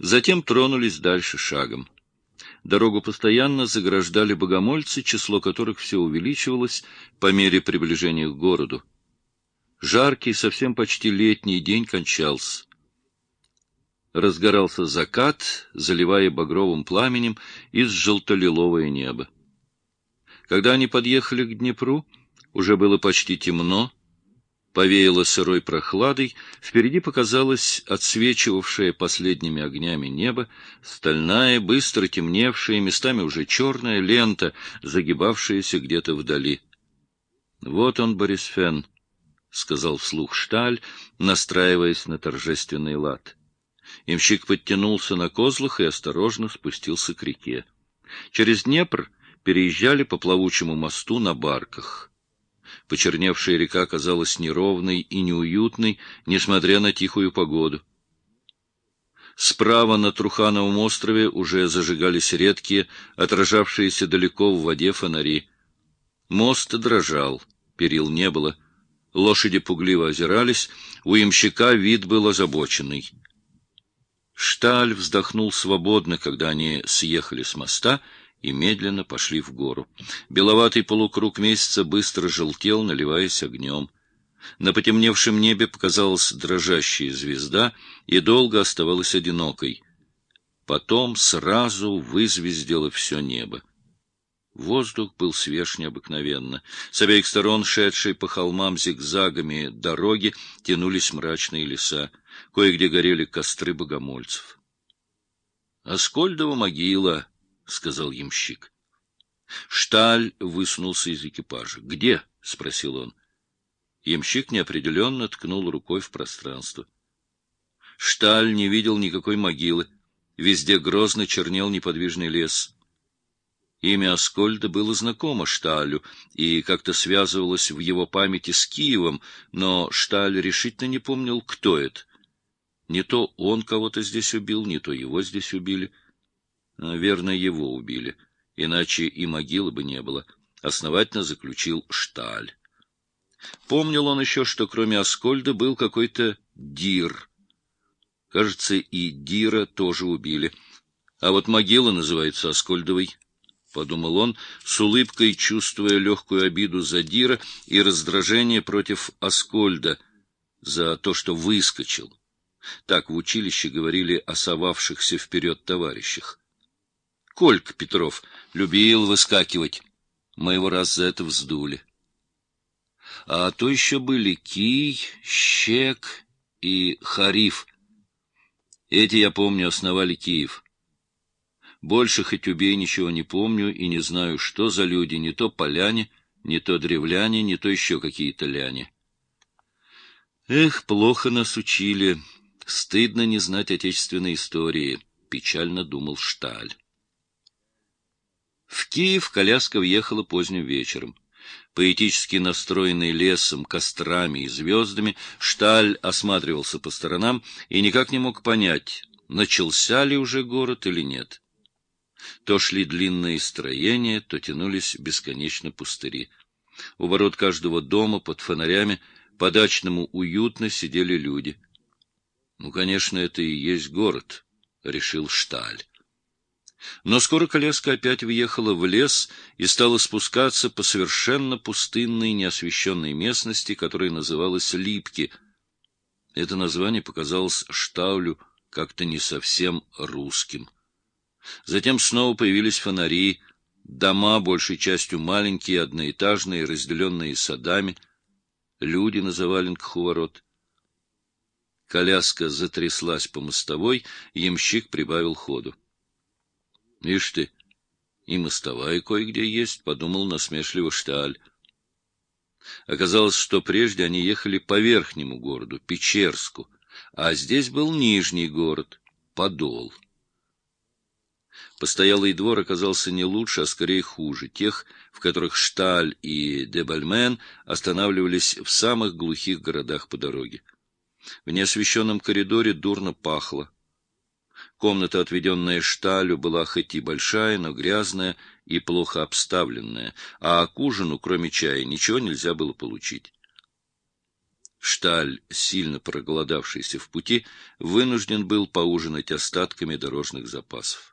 Затем тронулись дальше шагом. Дорогу постоянно заграждали богомольцы, число которых все увеличивалось по мере приближения к городу. Жаркий, совсем почти летний день кончался. Разгорался закат, заливая багровым пламенем из желтолиловое небо. Когда они подъехали к Днепру, уже было почти темно, повеяло сырой прохладой, впереди показалась отсвечивавшая последними огнями небо, стальная, быстро темневшая, местами уже черная лента, загибавшаяся где-то вдали. — Вот он, Борисфен, — сказал вслух Шталь, настраиваясь на торжественный лад. Имщик подтянулся на козлах и осторожно спустился к реке. Через Днепр переезжали по плавучему мосту на барках. Почерневшая река казалась неровной и неуютной, несмотря на тихую погоду. Справа на Трухановом острове уже зажигались редкие, отражавшиеся далеко в воде фонари. Мост дрожал, перил не было. Лошади пугливо озирались, у имщика вид был озабоченный. Шталь вздохнул свободно, когда они съехали с моста — и медленно пошли в гору. Беловатый полукруг месяца быстро желтел, наливаясь огнем. На потемневшем небе показалась дрожащая звезда и долго оставалась одинокой. Потом сразу вызвездило все небо. Воздух был свеж необыкновенно. С обеих сторон, шедшие по холмам зигзагами дороги, тянулись мрачные леса. Кое-где горели костры богомольцев. Аскольдова могила — сказал ямщик. Шталь высунулся из экипажа. «Где?» — спросил он. Ямщик неопределенно ткнул рукой в пространство. Шталь не видел никакой могилы. Везде грозно чернел неподвижный лес. Имя Аскольда было знакомо Шталю и как-то связывалось в его памяти с Киевом, но Шталь решительно не помнил, кто это. Не то он кого-то здесь убил, не то его здесь убили. Верно, его убили, иначе и могилы бы не было, — основательно заключил Шталь. Помнил он еще, что кроме Аскольда был какой-то Дир. Кажется, и Дира тоже убили. А вот могила называется Аскольдовой, — подумал он, с улыбкой чувствуя легкую обиду за Дира и раздражение против Аскольда за то, что выскочил. Так в училище говорили о совавшихся вперед товарищах. Колька Петров любил выскакивать. Мы его раз за это вздули. А то еще были Кий, Щек и Хариф. Эти, я помню, основали Киев. Больше хоть убей ничего не помню и не знаю, что за люди, не то поляне, не то древляне, не то еще какие-то ляне. Эх, плохо нас учили. Стыдно не знать отечественной истории, — печально думал Шталь. Киев коляска въехала поздним вечером. Поэтически настроенный лесом, кострами и звездами, Шталь осматривался по сторонам и никак не мог понять, начался ли уже город или нет. То шли длинные строения, то тянулись бесконечно пустыри. У ворот каждого дома под фонарями по-дачному уютно сидели люди. Ну, конечно, это и есть город, — решил Шталь. Но скоро коляска опять въехала в лес и стала спускаться по совершенно пустынной, неосвещенной местности, которая называлась Липки. Это название показалось Штаулю как-то не совсем русским. Затем снова появились фонари, дома, большей частью маленькие, одноэтажные, разделенные садами, люди на заваленках у ворот. Коляска затряслась по мостовой, ямщик прибавил ходу. — Ишь ты, и мостовая кое-где есть, — подумал насмешливо Шталь. Оказалось, что прежде они ехали по верхнему городу, Печерску, а здесь был нижний город, Подол. Постоялый двор оказался не лучше, а скорее хуже тех, в которых Шталь и Дебальмен останавливались в самых глухих городах по дороге. В неосвещенном коридоре дурно пахло. Комната, отведенная Шталю, была хоть и большая, но грязная и плохо обставленная, а к ужину, кроме чая, ничего нельзя было получить. Шталь, сильно проголодавшийся в пути, вынужден был поужинать остатками дорожных запасов.